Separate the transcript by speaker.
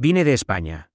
Speaker 1: Vine de España.